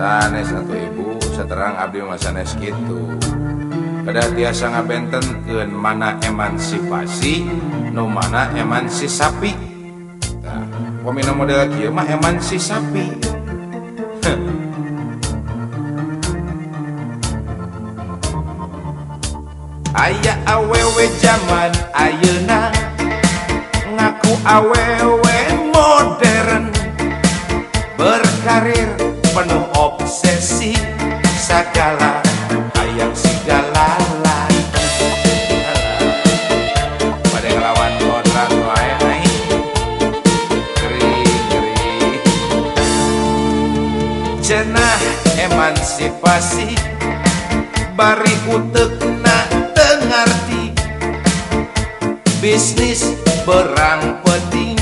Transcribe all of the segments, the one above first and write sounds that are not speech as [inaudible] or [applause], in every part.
sanes satu ibu seterang Abdi Masanes gitu Kada tiasa ngabenten ke mana emansipasi no mana emansi sapi nah, pemina model kieu mah emansi sapi [laughs] Ayah awewe zaman ayeuna ngaku awewe cenah emansipasi. Bari utekna tengarti. Bisnis berang penting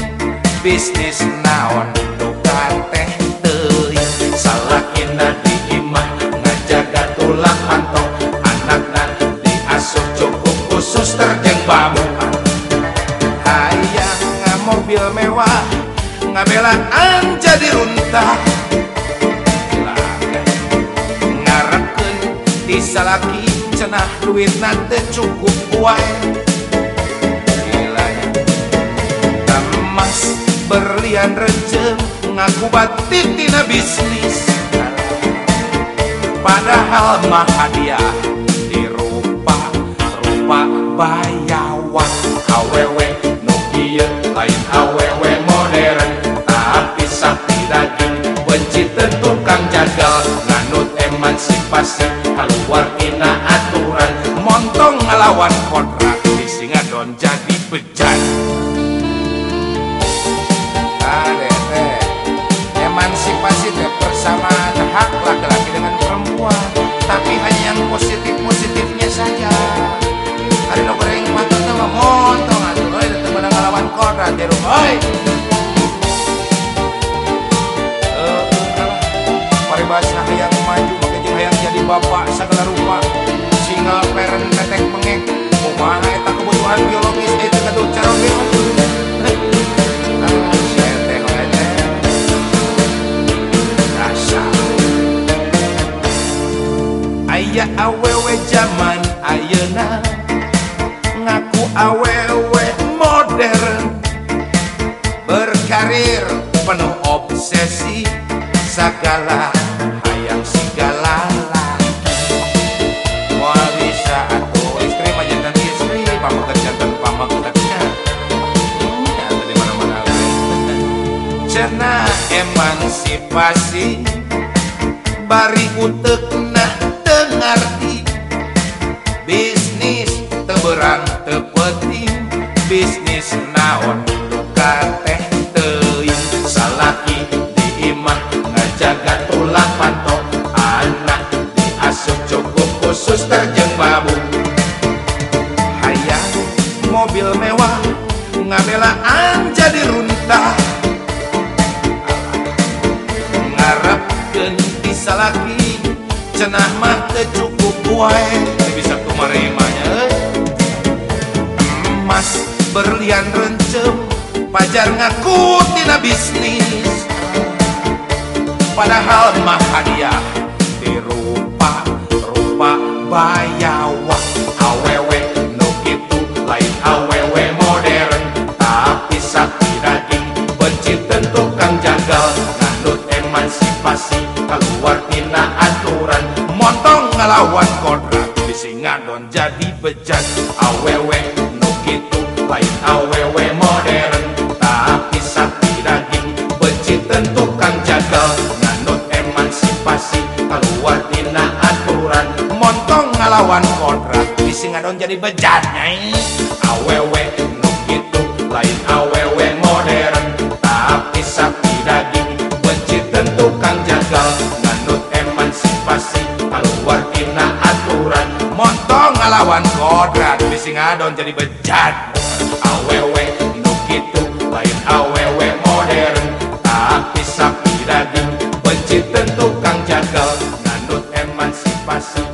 bisnis naon duka teh teuing. Salakina diimah ngajaga tulang mantong anakna diasuh cukup khusus terjeng bamuan hayang mobil mewah ngabelaan jadi runtah salaki cenah duit nanti cukup wae Gilanya Emas berlian rejem ngaku batin tina bisnis. Padahal mah hadiah di rupa rupa bayawan. Awewe nukia lain awewe modern tapi sakti emansipasi keluar tina aturan montong ngelawan kodrat di singadon jadi bejat. Ade, teh. emansipasi teh persamaan hak laki-laki dengan perempuan. Tapi hanya yang positif-positifnya saja. Ada no goreng mata nama montong atuh teu meunang ngalawan kodrat di rumah bapak segala rupa singa peren tetek mengek kumaha eta kebutuhan biologis itu kadu carong ge Ah, saya teh we teh. Dasar. Aya awewe zaman ayeuna ngaku awewe modern berkarir penuh obsesi segala cena emansipasi. Bari utekna tengarti bisnis teberang tepeting bisnis naon buka teh salaki di imah ngajaga tulang pantok anak diasup cukup khusus terjeng babu. Hayang mobil mewah. Ngabelaan jadi runtah. Cenah mah cukup wae bisa kumarimanya euy emas berlian rencem pajar ngaku tina bisnis. Padahal mah hadiah dirupa rupa bayawa awewe nu kitu lain. Awewe modern tapi sakti daging. Benci tentu kang jagal. Nganut emansipasi keluar tina ngelawan kodrat di singadon jadi bejat awewe nu kitu lain awewe modern. Tapi sakti daging benci tentu kang jagal. Nganut emansipasi keluar tina aturan. Montong ngelawan kodrat di singadon jadi bejat nyai. Awewe nu kitu lain awewe modern. Tapi sakti daging si ngadon jadi bejat. Awewe nu gitu lain awewe modern. Tapi sapi daging benci tentu kang jagal. Nganut emansipasi